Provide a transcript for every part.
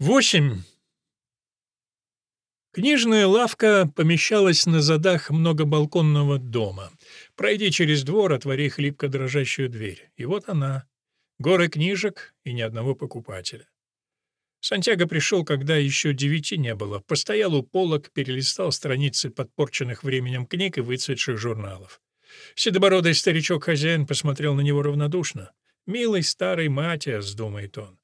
Восемь. Книжная лавка помещалась на задах многобалконного дома. Пройди через двор, отвори хлипко дрожащую дверь. И вот она. Горы книжек и ни одного покупателя. Сантьяго пришел, когда еще девяти не было. Постоял у полок, перелистал страницы подпорченных временем книг и выцветших журналов. Седобородый старичок-хозяин посмотрел на него равнодушно. «Милый старый Матиас», — думает он.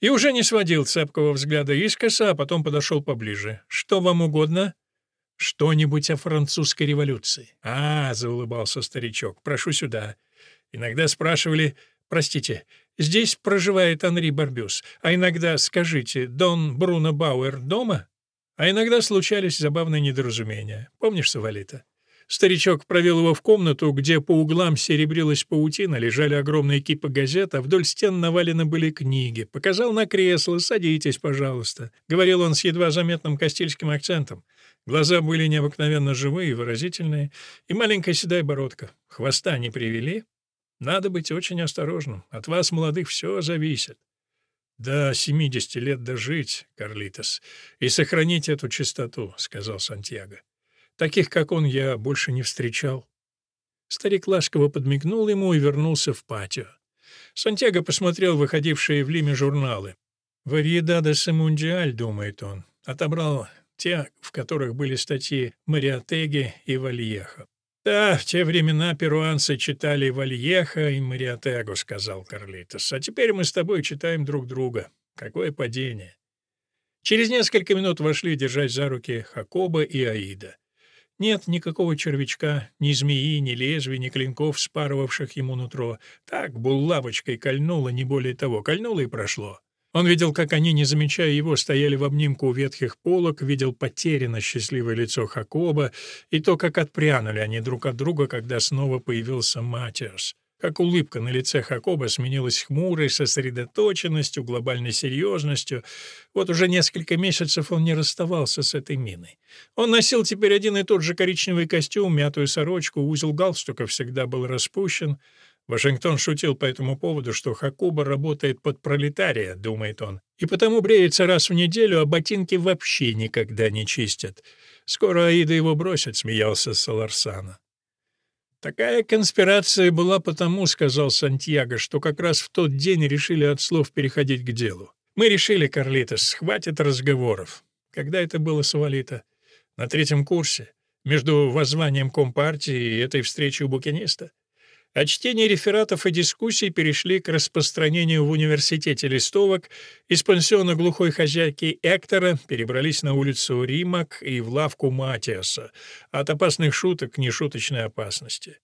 И уже не сводил цепкого взгляда искоса, а потом подошел поближе. «Что вам угодно?» «Что-нибудь о французской революции». «А, — заулыбался старичок, — прошу сюда». Иногда спрашивали, «Простите, здесь проживает Анри Барбюс, а иногда, скажите, Дон Бруно Бауэр дома?» А иногда случались забавные недоразумения. Помнишь, Савалита? Старичок провел его в комнату, где по углам серебрилась паутина, лежали огромные кипы газет, а вдоль стен навалены были книги. Показал на кресло «Садитесь, пожалуйста», — говорил он с едва заметным кастильским акцентом. Глаза были необыкновенно живые и выразительные, и маленькая седая бородка. Хвоста не привели? Надо быть очень осторожным. От вас, молодых, все зависит. «До семидесяти лет дожить, Карлитос, и сохранить эту чистоту», — сказал Сантьяго. Таких, как он, я больше не встречал. Старик ласково подмигнул ему и вернулся в патио. Сантьяго посмотрел выходившие в Лиме журналы. «Варьедадес и Мундиаль», — думает он, отобрал те, в которых были статьи Мариатеги и Вальеха. «Да, в те времена перуанцы читали Вальеха и Мариатегу», — сказал Карлитос. «А теперь мы с тобой читаем друг друга. Какое падение!» Через несколько минут вошли держать за руки Хакоба и Аида. Нет никакого червячка, ни змеи, ни лезвий, ни клинков, спарывавших ему нутро. Так, булавочкой кольнуло, не более того, кольнуло и прошло. Он видел, как они, не замечая его, стояли в обнимку у ветхих полок, видел потерянно счастливое лицо Хакоба и то, как отпрянули они друг от друга, когда снова появился Матиас как улыбка на лице Хакоба сменилась хмурой сосредоточенностью, глобальной серьезностью. Вот уже несколько месяцев он не расставался с этой миной. Он носил теперь один и тот же коричневый костюм, мятую сорочку, узел галстука всегда был распущен. Вашингтон шутил по этому поводу, что Хакуба работает под пролетария, думает он, и потому бреется раз в неделю, а ботинки вообще никогда не чистят. Скоро Аида его бросит, смеялся Саларсана. «Такая конспирация была потому, — сказал Сантьяго, — что как раз в тот день решили от слов переходить к делу. Мы решили, Карлитос, хватит разговоров. Когда это было, Савалита? На третьем курсе? Между воззванием Компартии и этой встречей у букиниста? От чтения рефератов и дискуссий перешли к распространению в университете листовок, из пансиона глухой хозяйки Эктора перебрались на улицу Римак и в лавку Матиаса, от опасных шуток к нешуточной опасности.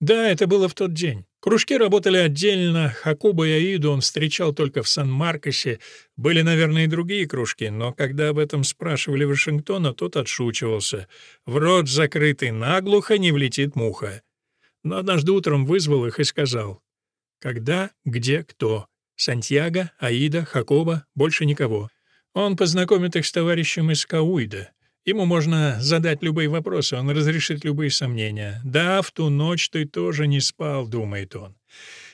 Да, это было в тот день. Кружки работали отдельно, Хакуба и Аиду он встречал только в Сан-Маркосе, были, наверное, и другие кружки, но когда об этом спрашивали Вашингтона, тот отшучивался. В рот закрытый наглухо не влетит муха но однажды утром вызвал их и сказал. Когда, где, кто. Сантьяго, Аида, Хакоба, больше никого. Он познакомит их с товарищем из Кауида. Ему можно задать любые вопросы, он разрешит любые сомнения. «Да, в ту ночь ты тоже не спал», — думает он.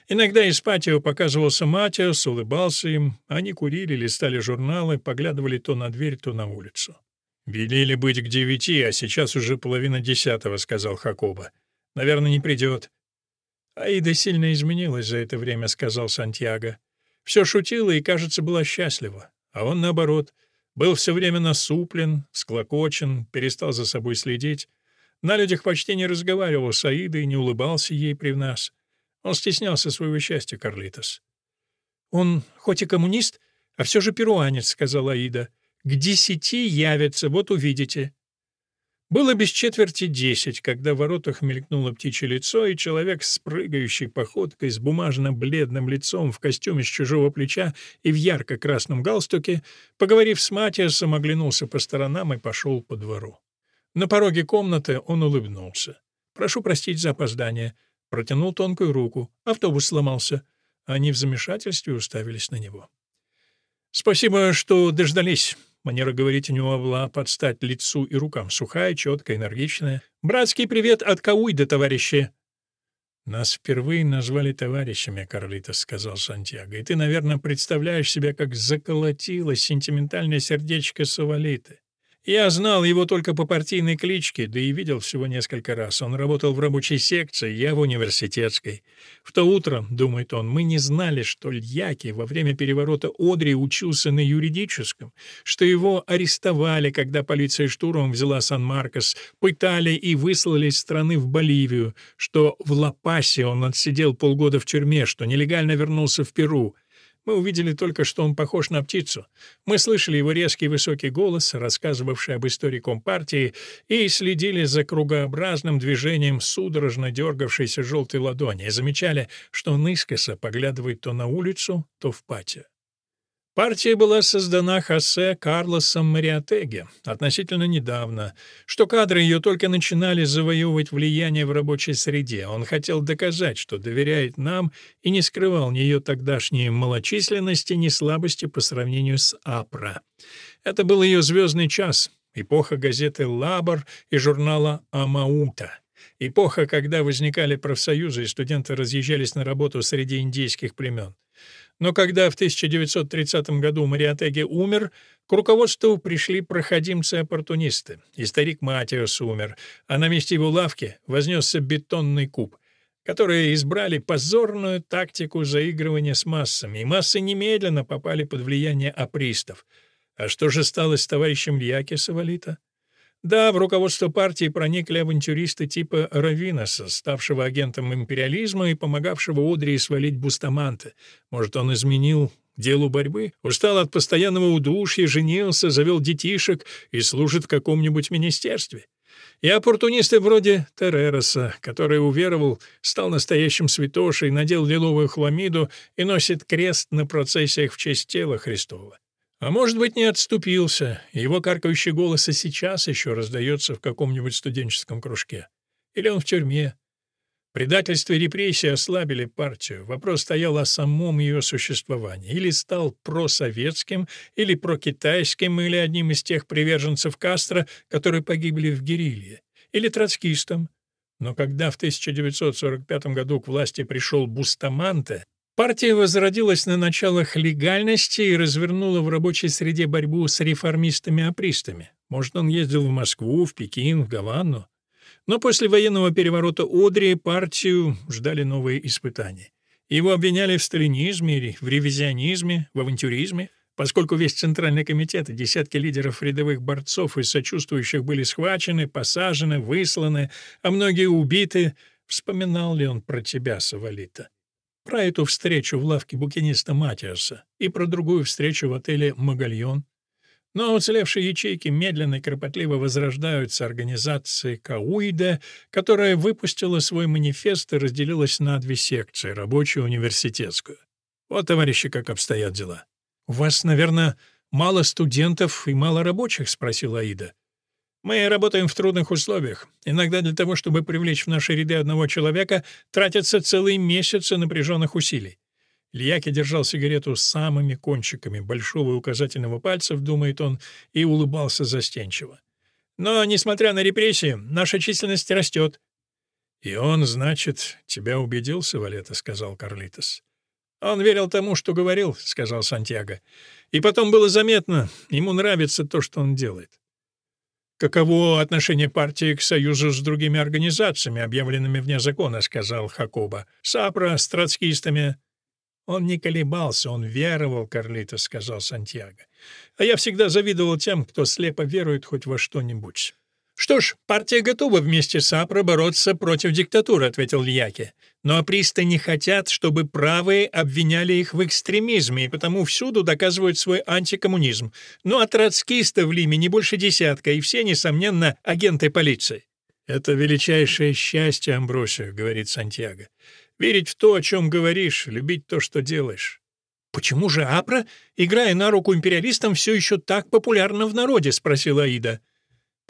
Иногда из патио показывался Матиас, улыбался им. Они курили, листали журналы, поглядывали то на дверь, то на улицу. «Велели быть к девяти, а сейчас уже половина десятого», — сказал Хакоба. Наверное, не придет». «Аида сильно изменилась за это время», — сказал Сантьяго. «Все шутила и, кажется, была счастлива. А он, наоборот, был все время насуплен, склокочен, перестал за собой следить. На людях почти не разговаривал с Аидой, не улыбался ей при нас. Он стеснялся своего счастья, Карлитос». «Он хоть и коммунист, а все же перуанец», — сказала Аида. «К десяти явится, вот увидите». Было без четверти десять, когда в воротах мелькнуло птичье лицо, и человек с прыгающей походкой, с бумажно-бледным лицом в костюме с чужого плеча и в ярко-красном галстуке, поговорив с Матиасом, оглянулся по сторонам и пошел по двору. На пороге комнаты он улыбнулся. «Прошу простить за опоздание». Протянул тонкую руку. Автобус сломался. Они в замешательстве уставились на него. «Спасибо, что дождались». Манера говорить у него была под стать лицу и рукам, сухая, четкая, энергичная. «Братский привет от Кауида, товарищи!» «Нас впервые назвали товарищами, Карлитос», — сказал Сантьяго. «И ты, наверное, представляешь себе, как заколотилось сентиментальное сердечко Савалиты. Я знал его только по партийной кличке, да и видел всего несколько раз. Он работал в рабочей секции, я в университетской. В то утро, думает он, мы не знали, что Льяки во время переворота Одри учился на юридическом, что его арестовали, когда полиция штурмом взяла Сан-Маркос, пытали и выслали из страны в Боливию, что в Ла-Пасе он отсидел полгода в тюрьме, что нелегально вернулся в Перу. Мы увидели только, что он похож на птицу. Мы слышали его резкий высокий голос, рассказывавший об истории Компартии, и следили за кругообразным движением судорожно дергавшейся желтой ладони и замечали, что он искоса поглядывает то на улицу, то в патио. Партия была создана Хосе Карлосом Мариатеге относительно недавно, что кадры ее только начинали завоевывать влияние в рабочей среде. Он хотел доказать, что доверяет нам и не скрывал ни ее тогдашней малочисленности, ни слабости по сравнению с АПРА. Это был ее звездный час, эпоха газеты «Лабор» и журнала «Амаута». Эпоха, когда возникали профсоюзы и студенты разъезжались на работу среди индейских племен. Но когда в 1930 году Мариатеги умер, к руководству пришли проходимцы-оппортунисты. И старик Матиос умер, а на месте его лавки вознесся бетонный куб, которые избрали позорную тактику заигрывания с массами, и массы немедленно попали под влияние апристов. А что же стало с товарищем Льяки Савалита? Да, в руководство партии проникли авантюристы типа Равиноса, ставшего агентом империализма и помогавшего Одри свалить Бустаманте. Может, он изменил делу борьбы? Устал от постоянного удушья, женился, завел детишек и служит в каком-нибудь министерстве? И оппортунисты вроде Терероса, который уверовал, стал настоящим святошей, надел лиловую хламиду и носит крест на процессиях в честь тела Христова. А может быть, не отступился, его каркающий голос и сейчас еще раздается в каком-нибудь студенческом кружке. Или он в тюрьме. Предательство и репрессии ослабили партию. Вопрос стоял о самом ее существовании. Или стал просоветским, или прокитайским, или одним из тех приверженцев Кастро, которые погибли в герилье. Или троцкистом. Но когда в 1945 году к власти пришел Бустаманте, Партия возродилась на началах легальности и развернула в рабочей среде борьбу с реформистами-апристами. Может, он ездил в Москву, в Пекин, в Гавану. Но после военного переворота Одри партию ждали новые испытания. Его обвиняли в сталинизме, в ревизионизме, в авантюризме. Поскольку весь Центральный комитет и десятки лидеров рядовых борцов и сочувствующих были схвачены, посажены, высланы, а многие убиты, вспоминал ли он про тебя, Савалита? Про эту встречу в лавке букиниста Матиаса и про другую встречу в отеле «Магальон». Но уцелевшие ячейки медленно и кропотливо возрождаются организацией Кауида, которая выпустила свой манифест и разделилась на две секции — рабочую и университетскую. Вот, товарищи, как обстоят дела. «У вас, наверное, мало студентов и мало рабочих?» — спросила Аида. Мы работаем в трудных условиях. Иногда для того, чтобы привлечь в наши ряды одного человека, тратятся целые месяцы напряженных усилий. Льяки держал сигарету самыми кончиками большого и указательного пальцев, думает он, и улыбался застенчиво. Но, несмотря на репрессии, наша численность растет. — И он, значит, тебя убедил, Савалета, — сказал Карлитос. — Он верил тому, что говорил, — сказал Сантьяго. И потом было заметно, ему нравится то, что он делает. «Каково отношение партии к союзу с другими организациями, объявленными вне закона?» — сказал Хакоба. «Сапра с троцкистами». «Он не колебался, он веровал, Карлито», — сказал Сантьяго. «А я всегда завидовал тем, кто слепо верует хоть во что-нибудь». «Что ж, партия готова вместе с АПРО бороться против диктатуры», — ответил Льяки. «Но апристы не хотят, чтобы правые обвиняли их в экстремизме, и потому всюду доказывают свой антикоммунизм. Ну а троцкистов в Лиме не больше десятка, и все, несомненно, агенты полиции». «Это величайшее счастье, Амбросио», — говорит Сантьяго. «Верить в то, о чем говоришь, любить то, что делаешь». «Почему же АПРО, играя на руку империалистам, все еще так популярна в народе?» — спросила Аида.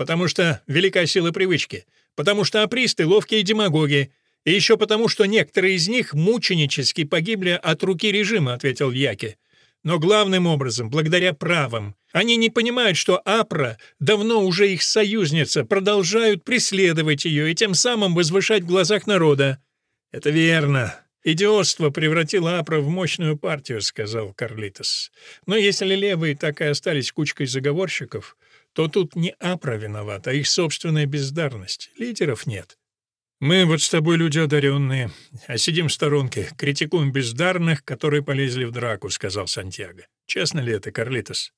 Потому что велика сила привычки. Потому что апристы — ловкие демагоги. И еще потому, что некоторые из них мученически погибли от руки режима», — ответил Яки. «Но главным образом, благодаря правам. Они не понимают, что АПРА давно уже их союзница, продолжают преследовать ее и тем самым возвышать в глазах народа. «Это верно. «Идиотство превратило Апра в мощную партию», — сказал Карлитос. «Но если левые так и остались кучкой заговорщиков, то тут не Апра виноват, а их собственная бездарность. Лидеров нет. Мы вот с тобой люди одаренные, а сидим в сторонке, критикуем бездарных, которые полезли в драку», — сказал Сантьяго. «Честно ли это, Карлитос?»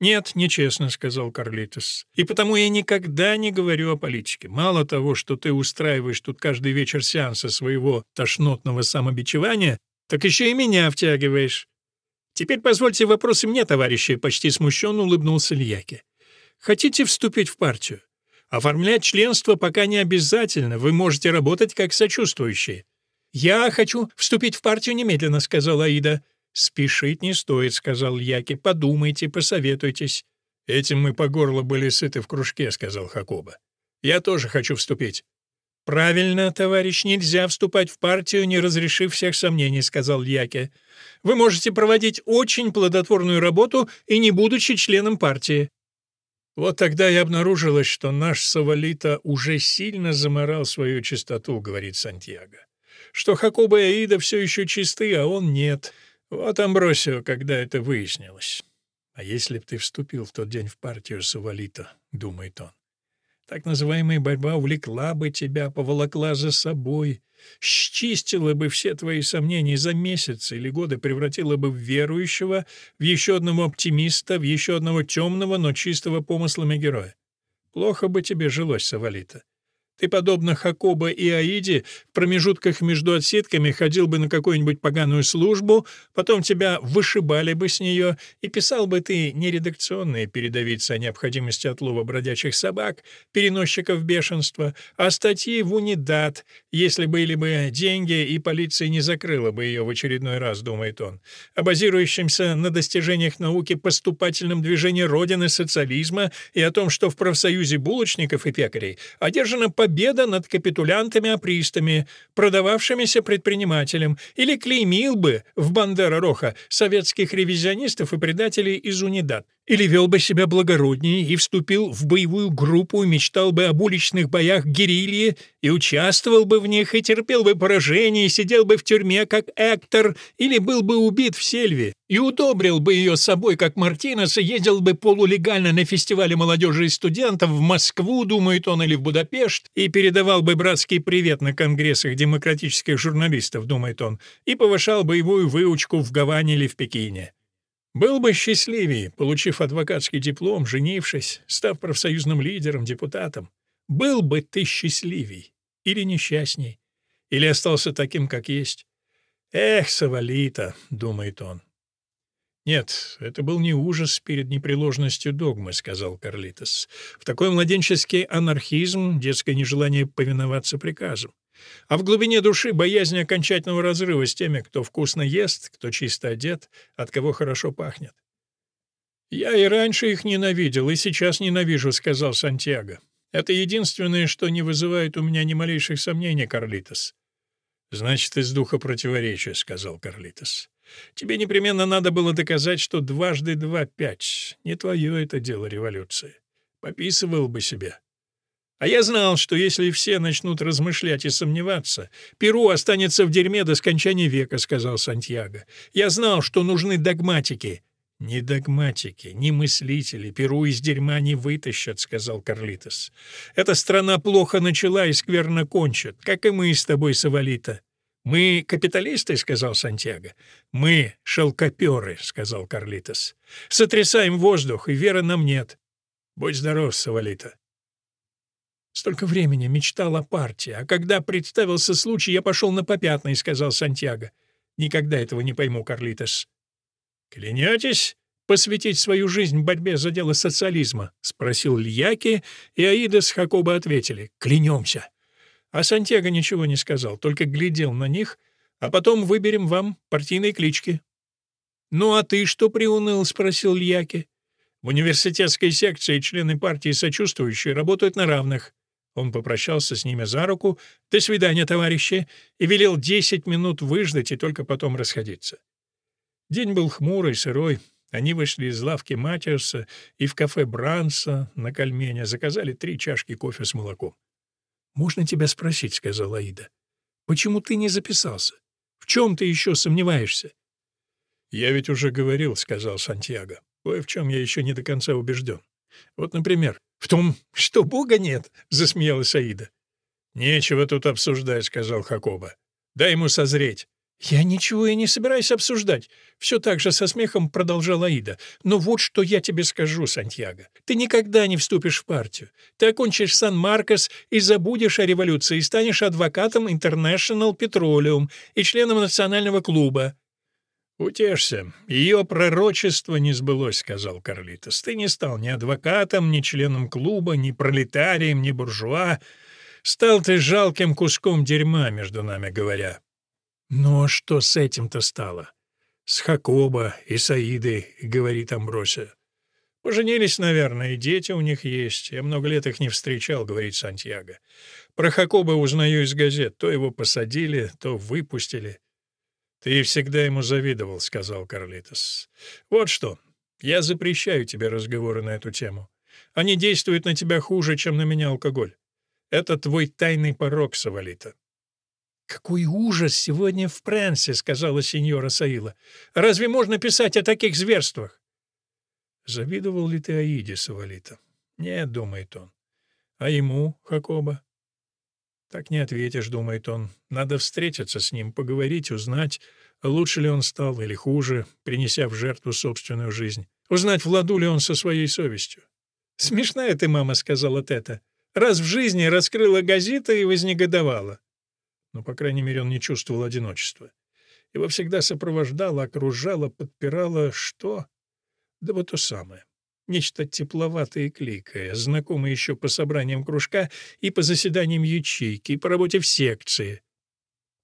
«Нет, нечестно», — сказал Карлитос. «И потому я никогда не говорю о политике. Мало того, что ты устраиваешь тут каждый вечер сеанса своего тошнотного самобичевания, так еще и меня втягиваешь». «Теперь позвольте вопросы мне, товарищи», — почти смущенно улыбнулся Льяки. «Хотите вступить в партию? Оформлять членство пока не обязательно, вы можете работать как сочувствующие». «Я хочу вступить в партию немедленно», — сказала Аида. «Спешить не стоит», — сказал Яки. «Подумайте, посоветуйтесь». «Этим мы по горло были сыты в кружке», — сказал Хакоба. «Я тоже хочу вступить». «Правильно, товарищ, нельзя вступать в партию, не разрешив всех сомнений», — сказал Яки. «Вы можете проводить очень плодотворную работу и не будучи членом партии». Вот тогда и обнаружилось, что наш Савалита уже сильно заморал свою чистоту, говорит Сантьяго. Что Хакоба и Аида все еще чисты, а он нет — вот Амбросио, когда это выяснилось. А если б ты вступил в тот день в партию Савалита, думает он, так называемая борьба увлекла бы тебя, поволокла за собой, счистила бы все твои сомнения за месяцы или годы, превратила бы в верующего, в еще одного оптимиста, в еще одного темного, но чистого помыслами героя. Плохо бы тебе жилось, Савалита. Ты, подобно Хакоба и Аиде, в промежутках между отсетками ходил бы на какую-нибудь поганую службу, потом тебя вышибали бы с нее, и писал бы ты не редакционные передовицы о необходимости отлова бродячих собак, переносчиков бешенства, а статьи в унидат, если были бы деньги, и полиция не закрыла бы ее в очередной раз, думает он, о базирующемся на достижениях науки поступательном движении Родины социализма и о том, что в профсоюзе булочников и пекарей одержана победа победа над капитулянтами-апристами, продававшимися предпринимателям, или клеймил бы в Бандера-Роха советских ревизионистов и предателей из Унидад, или вел бы себя благороднее и вступил в боевую группу и мечтал бы об уличных боях герильи и участвовал бы в них, и терпел бы поражение, и сидел бы в тюрьме, как Эктор, или был бы убит в Сельве, и удобрил бы ее собой, как Мартинес, и ездил бы полулегально на фестивале молодежи и студентов в Москву, думает он, или в Будапешт, и передавал бы братский привет на конгрессах демократических журналистов, думает он, и повышал боевую выучку в Гаване или в Пекине. Был бы счастливее, получив адвокатский диплом, женившись, став профсоюзным лидером, депутатом. Был бы ты счастливей или несчастней, или остался таким, как есть. «Эх, Савалита», — думает он. «Нет, это был не ужас перед непреложностью догмы», — сказал Карлитос. «В такой младенческий анархизм, детское нежелание повиноваться приказам а в глубине души боязнь окончательного разрыва с теми, кто вкусно ест, кто чисто одет, от кого хорошо пахнет. «Я и раньше их ненавидел, и сейчас ненавижу», — сказал Сантьяго. «Это единственное, что не вызывает у меня ни малейших сомнений, Карлитос». «Значит, из духа противоречия», — сказал Карлитос. «Тебе непременно надо было доказать, что дважды два — пять. Не твое это дело революции. Пописывал бы себя. А я знал, что если все начнут размышлять и сомневаться, Перу останется в дерьме до скончания века, — сказал Сантьяго. Я знал, что нужны догматики. «Ни догматики, ни мыслители Перу из дерьма не вытащат», — сказал Карлитос. «Эта страна плохо начала и скверно кончит, как и мы с тобой, Савалита». «Мы капиталисты», — сказал Сантьяго. «Мы шелкоперы», — сказал Карлитос. «Сотрясаем воздух, и веры нам нет». «Будь здоров, Савалита». Столько времени мечтал о партии, а когда представился случай, я пошел на попятный, — сказал Сантьяго. Никогда этого не пойму, Карлитос. Клянетесь посвятить свою жизнь борьбе за дело социализма? — спросил Льяки, и Аида с Хакоба ответили. Клянемся. А Сантьяго ничего не сказал, только глядел на них, а потом выберем вам партийные клички. «Ну а ты что приуныл?» — спросил Льяки. «В университетской секции члены партии сочувствующие работают на равных. Он попрощался с ними за руку «До свидания, товарищи!» и велел десять минут выждать и только потом расходиться. День был хмурый, сырой. Они вышли из лавки Матиуса и в кафе Бранса на Кальмене заказали три чашки кофе с молоком. «Можно тебя спросить?» — сказала Аида. Почему ты не записался? В чем ты еще сомневаешься?» «Я ведь уже говорил», — сказал Сантьяго. «Кое в чем я еще не до конца убежден. Вот, например, в том, что Бога нет», — засмеялась Аида. «Нечего тут обсуждать», — сказал Хакоба. «Дай ему созреть». «Я ничего и не собираюсь обсуждать», — все так же со смехом продолжала Аида. «Но вот что я тебе скажу, Сантьяго. Ты никогда не вступишь в партию. Ты окончишь Сан-Маркос и забудешь о революции, и станешь адвокатом International Petroleum и членом национального клуба. «Утешься, ее пророчество не сбылось», — сказал Карлитос. «Ты не стал ни адвокатом, ни членом клуба, ни пролетарием, ни буржуа. Стал ты жалким куском дерьма, между нами говоря». «Ну а что с этим-то стало?» «С Хакоба и Саидой», — говорит Амбросия. «Поженились, наверное, и дети у них есть. Я много лет их не встречал», — говорит Сантьяго. «Про Хакоба узнаю из газет. То его посадили, то выпустили». «Ты всегда ему завидовал», — сказал Карлитос. «Вот что, я запрещаю тебе разговоры на эту тему. Они действуют на тебя хуже, чем на меня алкоголь. Это твой тайный порог, Савалита». «Какой ужас сегодня в Пренсе», — сказала сеньора Саила. «Разве можно писать о таких зверствах?» «Завидовал ли ты Аиде, Савалита?» «Нет», — думает он. «А ему, Хакоба?» Так не ответишь, думает он. Надо встретиться с ним, поговорить, узнать, лучше ли он стал или хуже, принеся в жертву собственную жизнь. Узнать, в ладу ли он со своей совестью. «Смешная ты, мама», — сказала Тета. «Раз в жизни раскрыла газета и вознегодовала». Но, по крайней мере, он не чувствовал одиночества. Его всегда сопровождала, окружала, подпирала что? Да вот то самое. Нечто тепловатое и клейкое, знакомое еще по собраниям кружка и по заседаниям ячейки, и по работе в секции.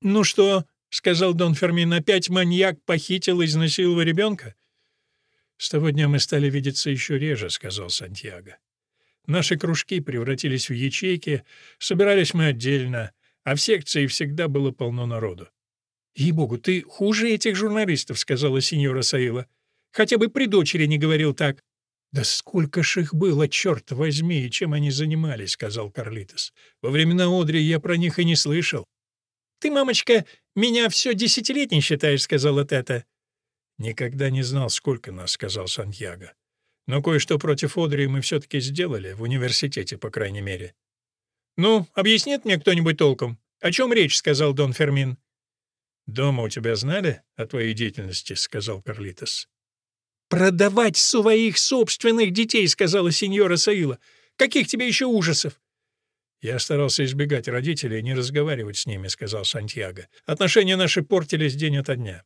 «Ну что?» — сказал Дон Фермин. «Опять маньяк похитил и изнасиловал ребенка?» «С того дня мы стали видеться еще реже», — сказал Сантьяго. «Наши кружки превратились в ячейки, собирались мы отдельно, а в секции всегда было полно народу». «Ей-богу, ты хуже этих журналистов», — сказала сеньора Саила. «Хотя бы при дочери не говорил так. «Да сколько ж их было, черт возьми, и чем они занимались», — сказал Карлитос. «Во времена Одри я про них и не слышал». «Ты, мамочка, меня все десятилетней считаешь», — сказала Тета. «Никогда не знал, сколько нас», — сказал Сантьяго. «Но кое-что против Одри мы все-таки сделали, в университете, по крайней мере». «Ну, объяснит мне кто-нибудь толком? О чем речь?» — сказал Дон Фермин. «Дома у тебя знали о твоей деятельности?» — сказал Карлитос. «Продавать своих собственных детей», — сказала сеньора Саила. «Каких тебе еще ужасов?» «Я старался избегать родителей и не разговаривать с ними», — сказал Сантьяго. «Отношения наши портились день ото дня».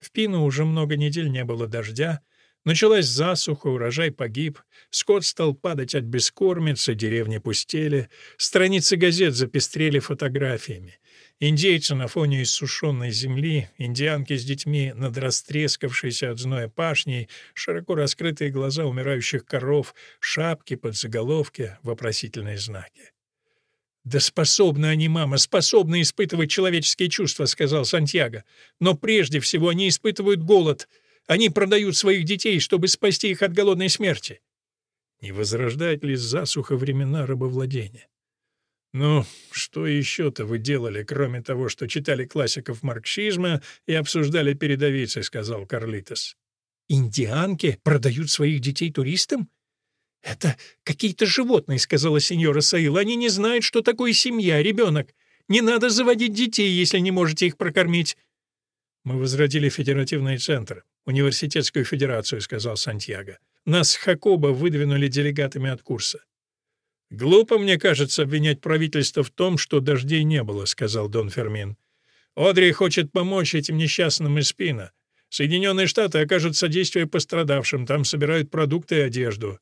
В Пину уже много недель не было дождя, Началась засуха, урожай погиб, скот стал падать от бескормицы, деревни пустели, страницы газет запестрели фотографиями. Индейцы на фоне иссушенной земли, индианки с детьми над растрескавшейся от зноя пашней, широко раскрытые глаза умирающих коров, шапки под заголовки, вопросительные знаки. «Да способны они, мама, способны испытывать человеческие чувства», — сказал Сантьяго. «Но прежде всего они испытывают голод. Они продают своих детей, чтобы спасти их от голодной смерти». Не возрождать ли засуха времена рабовладения? «Ну, что еще-то вы делали, кроме того, что читали классиков марксизма и обсуждали передовицы?» — сказал Карлитос. «Индианки продают своих детей туристам?» «Это какие-то животные», — сказала сеньора Саил. «Они не знают, что такое семья, ребенок. Не надо заводить детей, если не можете их прокормить». «Мы возродили федеративный центр, университетскую федерацию», — сказал Сантьяго. «Нас Хакоба выдвинули делегатами от курса. «Глупо, мне кажется, обвинять правительство в том, что дождей не было», — сказал Дон Фермин. «Одри хочет помочь этим несчастным из Пина. Соединенные Штаты окажут содействие пострадавшим, там собирают продукты и одежду».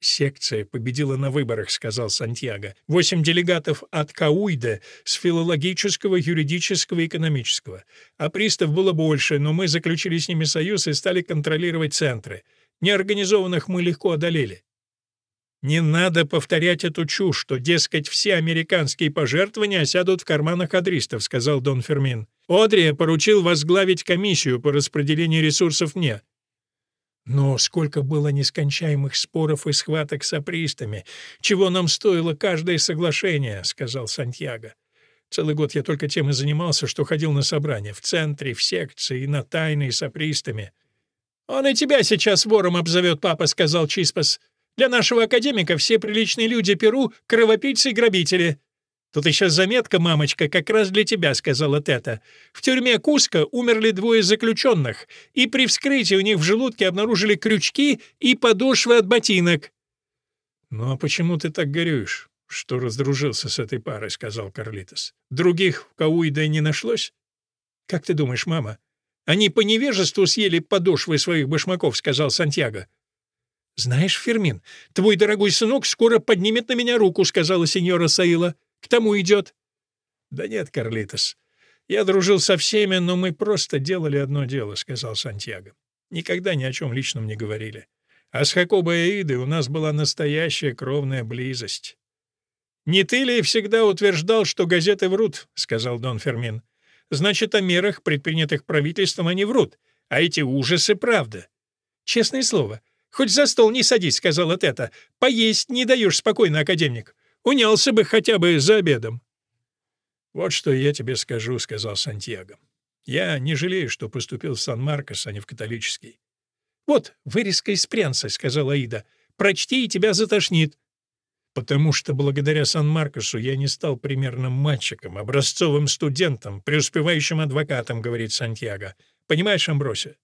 «Секция победила на выборах», — сказал Сантьяго. «Восемь делегатов от Кауида с филологического, юридического и экономического. А пристав было больше, но мы заключили с ними союз и стали контролировать центры. Неорганизованных мы легко одолели. Не надо повторять эту чушь, что, дескать, все американские пожертвования осядут в карманах адристов, сказал Дон Фермин. Одри поручил возглавить комиссию по распределению ресурсов мне. Но сколько было нескончаемых споров и схваток с апристами, чего нам стоило каждое соглашение, сказал Сантьяго. Целый год я только тем и занимался, что ходил на собрания в центре, в секции, на тайные с апристами. «Он и тебя сейчас вором обзовет, папа», — сказал Чиспас. «Для нашего академика все приличные люди Перу — кровопийцы и грабители». «Тут еще заметка, мамочка, как раз для тебя», — сказала Тета. «В тюрьме Куска умерли двое заключенных, и при вскрытии у них в желудке обнаружили крючки и подошвы от ботинок». «Ну а почему ты так горюешь, что раздружился с этой парой?» — сказал Карлитос. «Других в Кауида не нашлось?» «Как ты думаешь, мама, они по невежеству съели подошвы своих башмаков», — сказал Сантьяго. «Знаешь, Фермин, твой дорогой сынок скоро поднимет на меня руку», — сказала сеньора Саила. К тому идет». «Да нет, Карлитос. Я дружил со всеми, но мы просто делали одно дело», — сказал Сантьяго. «Никогда ни о чем личном не говорили. А с Хакобой и у нас была настоящая кровная близость». «Не ты ли всегда утверждал, что газеты врут?» — сказал Дон Фермин. «Значит, о мерах, предпринятых правительством, они врут. А эти ужасы — правда. Честное слово. Хоть за стол не садись», — сказала Тета. «Поесть не даешь спокойно, академик. Унялся бы хотя бы за обедом. «Вот что я тебе скажу», — сказал Сантьяго. «Я не жалею, что поступил в Сан-Маркос, а не в католический». «Вот, вырезка из Пренса», — сказала Аида. «Прочти, и тебя затошнит». «Потому что благодаря Сан-Маркосу я не стал примерным мальчиком, образцовым студентом, преуспевающим адвокатом», — говорит Сантьяго. «Понимаешь, Амбросия?»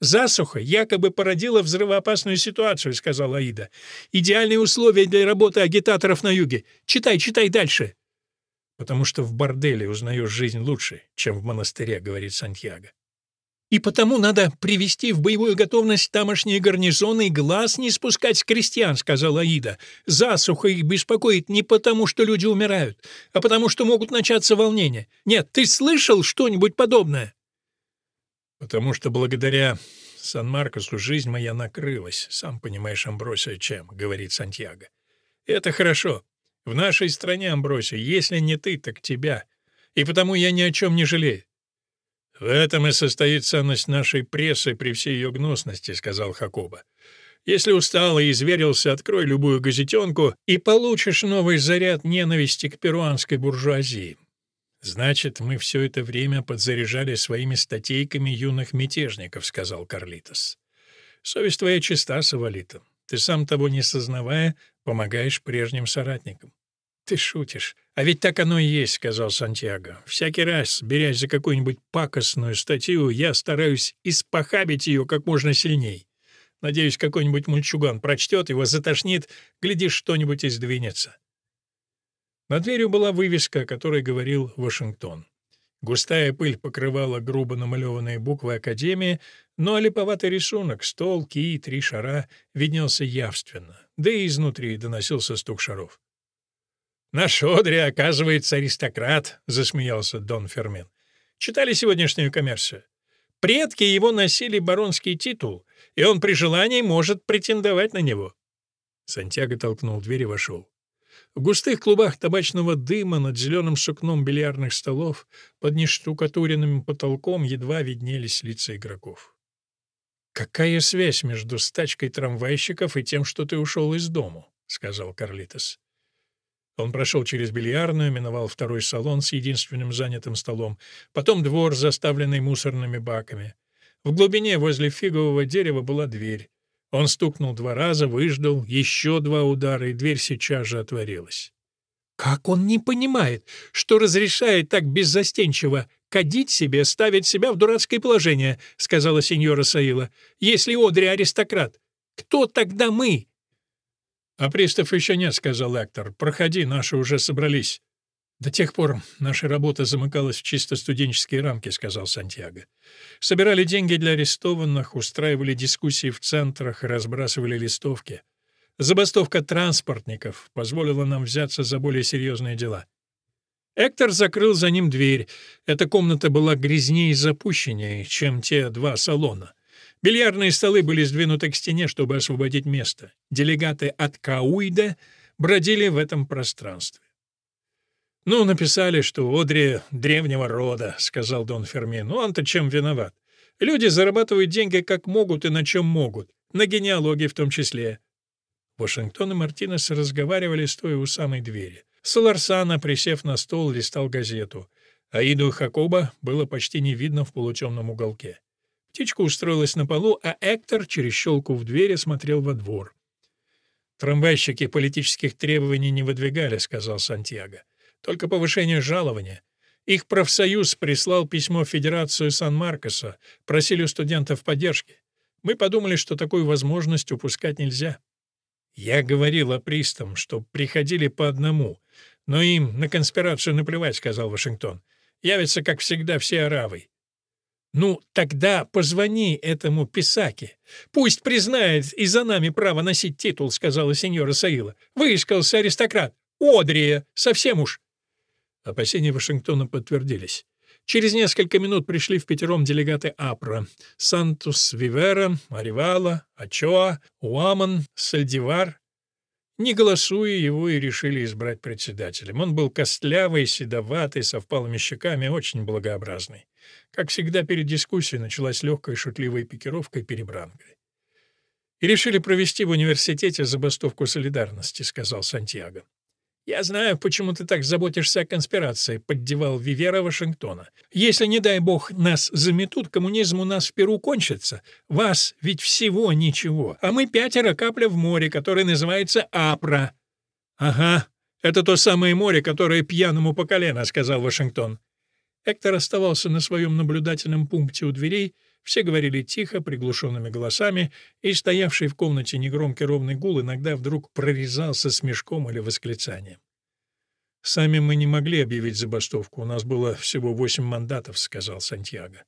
«Засуха якобы породила взрывоопасную ситуацию», — сказала Аида. «Идеальные условия для работы агитаторов на юге. Читай, читай дальше». «Потому что в борделе узнаешь жизнь лучше, чем в монастыре», — говорит Сантьяго. «И потому надо привести в боевую готовность тамошние гарнизоны и глаз не спускать с крестьян», — сказала Аида. «Засуха их беспокоит не потому, что люди умирают, а потому, что могут начаться волнения. Нет, ты слышал что-нибудь подобное?» Потому что благодаря Сан-Маркосу жизнь моя накрылась, сам понимаешь, Амбросия, чем, — говорит Сантьяго. Это хорошо. В нашей стране, Амбросия, если не ты, так тебя. И потому я ни о чем не жалею. «В этом и состоит ценность нашей прессы при всей ее гнусности», — сказал Хакоба. «Если устал и изверился, открой любую газетенку и получишь новый заряд ненависти к перуанской буржуазии. «Значит, мы все это время подзаряжали своими статейками юных мятежников», — сказал Карлитос. «Совесть твоя чиста, Савалита. Ты сам того не сознавая, помогаешь прежним соратникам». «Ты шутишь. А ведь так оно и есть», — сказал Сантьяго. «Всякий раз, берясь за какую-нибудь пакостную статью, я стараюсь испохабить ее как можно сильней. Надеюсь, какой-нибудь мульчуган прочтет его, затошнит, глядишь, что-нибудь и сдвинется». На дверью была вывеска, о которой говорил Вашингтон. Густая пыль покрывала грубо намалеванные буквы Академии, но липоватый рисунок, стол, кий, три шара, виднелся явственно, да и изнутри доносился стук шаров. «Наш Одри, оказывается, аристократ», — засмеялся Дон Фермен. «Читали сегодняшнюю коммерцию? Предки его носили баронский титул, и он при желании может претендовать на него». Сантьяго толкнул дверь и вошел. В густых клубах табачного дыма над зеленым сукном бильярдных столов под нештукатуренным потолком едва виднелись лица игроков. «Какая связь между стачкой трамвайщиков и тем, что ты ушел из дому?» — сказал Карлитос. Он прошел через бильярдную, миновал второй салон с единственным занятым столом, потом двор, заставленный мусорными баками. В глубине возле фигового дерева была дверь. Он стукнул два раза, выждал, еще два удара, и дверь сейчас же отворилась. «Как он не понимает, что разрешает так беззастенчиво кадить себе, ставить себя в дурацкое положение», — сказала сеньора Саила. «Если Одри аристократ, кто тогда мы?» «А пристав еще нет», — сказал Эктор. «Проходи, наши уже собрались». «До тех пор наша работа замыкалась в чисто студенческие рамки», — сказал Сантьяго. «Собирали деньги для арестованных, устраивали дискуссии в центрах, разбрасывали листовки. Забастовка транспортников позволила нам взяться за более серьезные дела». Эктор закрыл за ним дверь. Эта комната была грязнее и запущеннее, чем те два салона. Бильярдные столы были сдвинуты к стене, чтобы освободить место. Делегаты от Кауида бродили в этом пространстве. «Ну, написали, что Одри древнего рода», — сказал Дон Фермин. «Ну, он-то чем виноват? Люди зарабатывают деньги как могут и на чем могут, на генеалогии в том числе». Вашингтон и Мартинес разговаривали, стоя у самой двери. Саларсана, присев на стол, листал газету. Аиду Хакоба было почти не видно в полутемном уголке. Птичка устроилась на полу, а Эктор через щелку в двери смотрел во двор. «Трамвайщики политических требований не выдвигали», — сказал Сантьяго. «Только повышение жалования. Их профсоюз прислал письмо в Федерацию Сан-Маркоса, просили у студентов поддержки. Мы подумали, что такую возможность упускать нельзя. Я говорил о пристам, что приходили по одному, но им на конспирацию наплевать, сказал Вашингтон. Явятся, как всегда, все аравы. «Ну, тогда позвони этому Писаке. Пусть признает и за нами право носить титул», — сказала сеньора Саила. «Выискался аристократ. Одрия. Совсем уж». Опасения Вашингтона подтвердились. Через несколько минут пришли в пятером делегаты АПРА. Сантус Вивера, Аривала, Ачоа, Уаман, Сальдивар. Не голосуя, его и решили избрать председателем. Он был костлявый, седоватый, со впалыми щеками, очень благообразный. Как всегда, перед дискуссией началась легкая шутливая пикировка и перебранка. «И решили провести в университете забастовку солидарности», — сказал Сантьяго. «Я знаю, почему ты так заботишься о конспирации», — поддевал Вивера Вашингтона. «Если, не дай бог, нас заметут, коммунизм у нас в Перу кончится. Вас ведь всего ничего, а мы пятеро капля в море, которое называется Апра». «Ага, это то самое море, которое пьяному по колено», — сказал Вашингтон. Эктор оставался на своем наблюдательном пункте у дверей, все говорили тихо, приглушенными голосами, и стоявший в комнате негромкий ровный гул иногда вдруг прорезался смешком или восклицанием. «Сами мы не могли объявить забастовку, у нас было всего восемь мандатов», — сказал Сантьяго.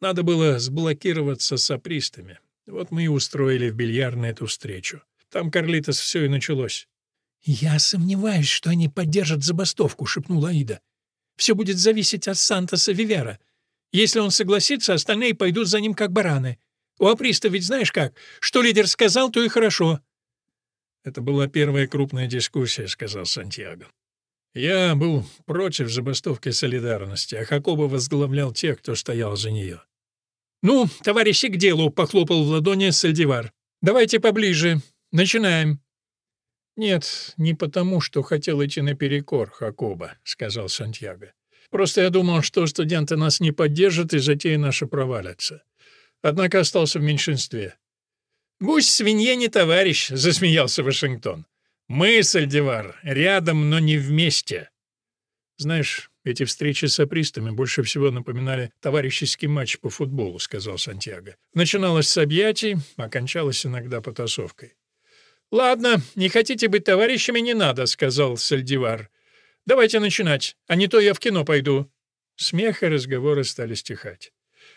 «Надо было сблокироваться с апристами. Вот мы и устроили в бильярдной эту встречу. Там, Карлитос, все и началось». «Я сомневаюсь, что они поддержат забастовку», — шепнула Аида. «Все будет зависеть от Сантоса Вивера. Если он согласится, остальные пойдут за ним как бараны. У Априста ведь знаешь как, что лидер сказал, то и хорошо». «Это была первая крупная дискуссия», — сказал Сантьяго. «Я был против забастовки солидарности, а Хакоба возглавлял тех, кто стоял за нее». «Ну, товарищи, к делу!» — похлопал в ладони Сальдивар. «Давайте поближе. Начинаем». «Нет, не потому, что хотел идти наперекор Хакоба», — сказал Сантьяго. Просто я думал, что студенты нас не поддержат, и затея наша провалится. Однако остался в меньшинстве. «Гусь свинье не товарищ», — засмеялся Вашингтон. «Мы, Сальдивар, рядом, но не вместе». «Знаешь, эти встречи с апристами больше всего напоминали товарищеский матч по футболу», — сказал Сантьяго. «Начиналось с объятий, окончалось иногда потасовкой». «Ладно, не хотите быть товарищами, не надо», — сказал Сальдивар. Давайте начинать, а не то я в кино пойду». Смех и разговоры стали стихать.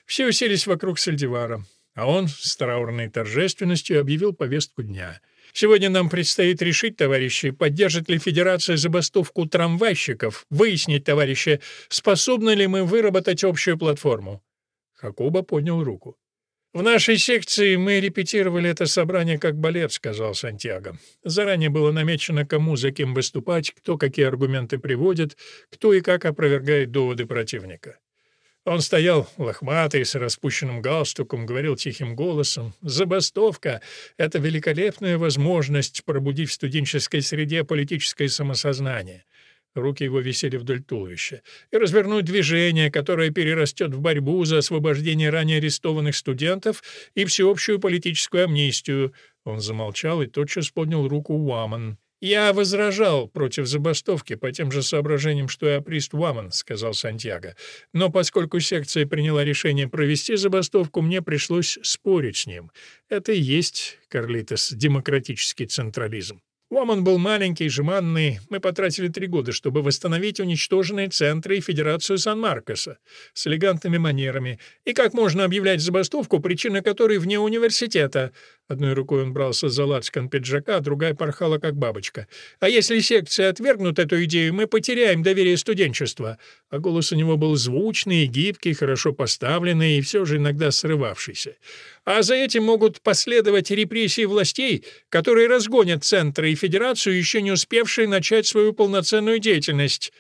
Все уселись вокруг Сальдивара, а он с траурной торжественностью объявил повестку дня. «Сегодня нам предстоит решить, товарищи, поддержит ли Федерация забастовку трамвайщиков, выяснить, товарищи, способны ли мы выработать общую платформу». Хакуба поднял руку. «В нашей секции мы репетировали это собрание как балет», — сказал Сантьяго. «Заранее было намечено, кому за кем выступать, кто какие аргументы приводит, кто и как опровергает доводы противника». Он стоял лохматый, с распущенным галстуком, говорил тихим голосом. «Забастовка — это великолепная возможность пробудить в студенческой среде политическое самосознание руки его висели вдоль туловища, и развернуть движение, которое перерастет в борьбу за освобождение ранее арестованных студентов и всеобщую политическую амнистию. Он замолчал и тотчас поднял руку Уаман. «Я возражал против забастовки по тем же соображениям, что и априст Уаман», — сказал Сантьяго. «Но поскольку секция приняла решение провести забастовку, мне пришлось спорить с ним. Это и есть, Карлитос, демократический централизм». Уоман был маленький, жеманный. Мы потратили три года, чтобы восстановить уничтоженные центры и Федерацию Сан-Маркоса с элегантными манерами. И как можно объявлять забастовку, причина которой вне университета? Одной рукой он брался за лацкан пиджака, а другая порхала как бабочка. «А если секция отвергнут эту идею, мы потеряем доверие студенчества». А голос у него был звучный, гибкий, хорошо поставленный и все же иногда срывавшийся. «А за этим могут последовать репрессии властей, которые разгонят центры и федерацию, еще не успевшие начать свою полноценную деятельность».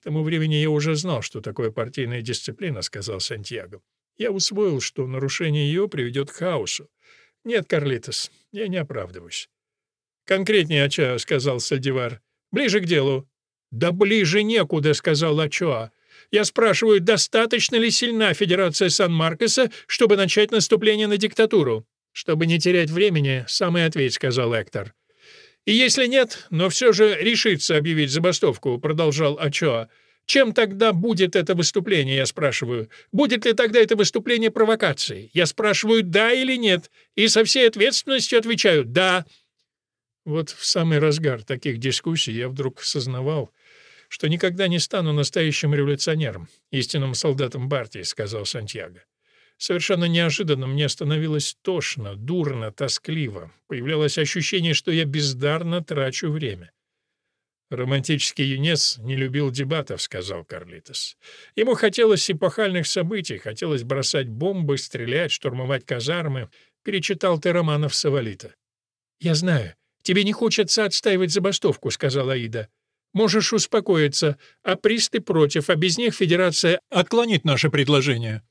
«К тому времени я уже знал, что такое партийная дисциплина», — сказал Сантьяго. «Я усвоил, что нарушение ее приведет к хаосу. «Нет, Карлитос, я не оправдываюсь». «Конкретнее, Ача», — сказал Сальдивар. «Ближе к делу». «Да ближе некуда», — сказал Ачоа. «Я спрашиваю, достаточно ли сильна Федерация Сан-Маркоса, чтобы начать наступление на диктатуру?» «Чтобы не терять времени, самый ответь», — сказал Эктор. «И если нет, но все же решится объявить забастовку», — продолжал Ачоа. «Чем тогда будет это выступление, я спрашиваю? Будет ли тогда это выступление провокацией? Я спрашиваю, да или нет, и со всей ответственностью отвечаю «да». Вот в самый разгар таких дискуссий я вдруг сознавал, что никогда не стану настоящим революционером, истинным солдатом партии, сказал Сантьяго. Совершенно неожиданно мне становилось тошно, дурно, тоскливо. Появлялось ощущение, что я бездарно трачу время. «Романтический юнец не любил дебатов», — сказал Карлитос. «Ему хотелось эпохальных событий, хотелось бросать бомбы, стрелять, штурмовать казармы. Перечитал ты романов Савалита». «Я знаю. Тебе не хочется отстаивать забастовку», — сказала Аида. «Можешь успокоиться. А присты против, а без них Федерация отклонит наше предложение».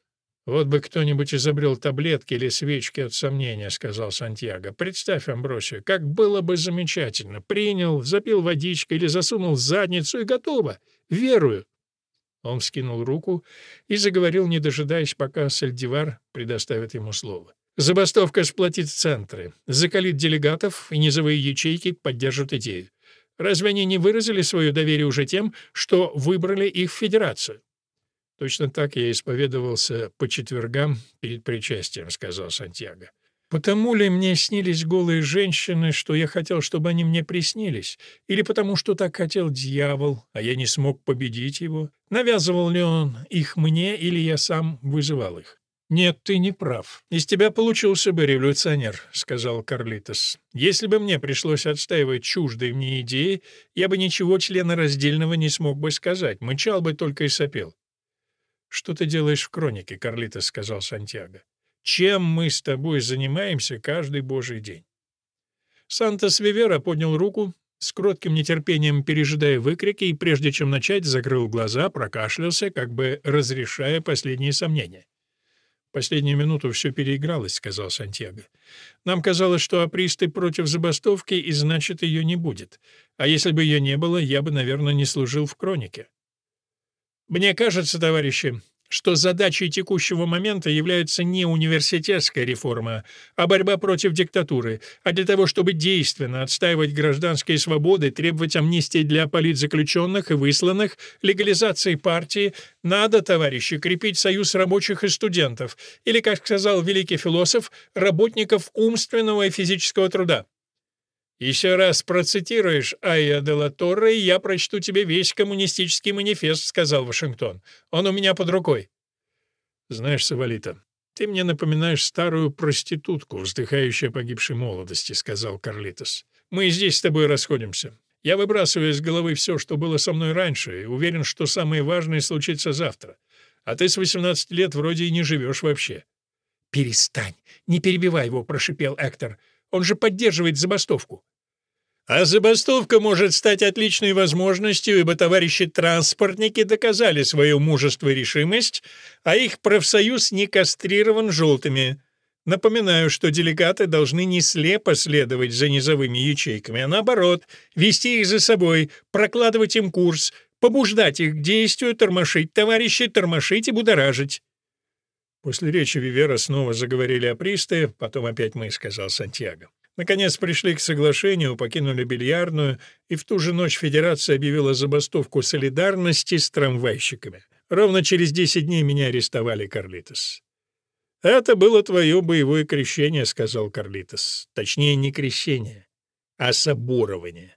«Вот бы кто-нибудь изобрел таблетки или свечки от сомнения», — сказал Сантьяго. «Представь, Амбросио, как было бы замечательно. Принял, запил водичкой или засунул в задницу и готово. Верую». Он вскинул руку и заговорил, не дожидаясь, пока Сальдивар предоставит ему слово. «Забастовка сплотит центры, закалит делегатов, и низовые ячейки поддержат идею. Разве они не выразили свое доверие уже тем, что выбрали их в федерацию? Точно так я исповедовался по четвергам перед причастием, сказал Сантьяго. Потому ли мне снились голые женщины, что я хотел, чтобы они мне приснились? Или потому, что так хотел дьявол, а я не смог победить его? Навязывал ли он их мне, или я сам вызывал их? «Нет, ты не прав. Из тебя получился бы революционер», — сказал Карлитос. «Если бы мне пришлось отстаивать чуждые мне идеи, я бы ничего члена раздельного не смог бы сказать, мычал бы только и сопел. «Что ты делаешь в хронике, Карлита?» — сказал Сантьяго. «Чем мы с тобой занимаемся каждый божий день?» Сантос Вивера поднял руку, с кротким нетерпением пережидая выкрики, и прежде чем начать, закрыл глаза, прокашлялся, как бы разрешая последние сомнения. «Последнюю минуту все переигралось», — сказал Сантьяго. «Нам казалось, что апристы против забастовки, и значит, ее не будет. А если бы ее не было, я бы, наверное, не служил в хронике. Мне кажется, товарищи, что задачей текущего момента является не университетская реформа, а борьба против диктатуры, а для того, чтобы действенно отстаивать гражданские свободы, требовать амнистии для политзаключенных и высланных, легализации партии, надо, товарищи, крепить союз рабочих и студентов, или, как сказал великий философ, работников умственного и физического труда. «Еще раз процитируешь Айя де ла Торре, и я прочту тебе весь коммунистический манифест», — сказал Вашингтон. «Он у меня под рукой». «Знаешь, Савалита, ты мне напоминаешь старую проститутку, вздыхающую о погибшей молодости», — сказал Карлитос. «Мы здесь с тобой расходимся. Я выбрасываю из головы все, что было со мной раньше, и уверен, что самое важное случится завтра. А ты с 18 лет вроде и не живешь вообще». «Перестань! Не перебивай его!» — прошипел Эктор. Он же поддерживает забастовку. А забастовка может стать отличной возможностью, ибо товарищи-транспортники доказали свое мужество и решимость, а их профсоюз не кастрирован желтыми. Напоминаю, что делегаты должны не слепо следовать за низовыми ячейками, а наоборот, вести их за собой, прокладывать им курс, побуждать их к действию, тормошить товарищей, тормошить и будоражить. После речи Вивера снова заговорили о пристае, потом опять мы, — сказал Сантьяго. Наконец пришли к соглашению, покинули бильярдную, и в ту же ночь Федерация объявила забастовку солидарности с трамвайщиками. Ровно через десять дней меня арестовали, Карлитос. «Это было твое боевое крещение», — сказал Карлитос. «Точнее, не крещение, а соборование».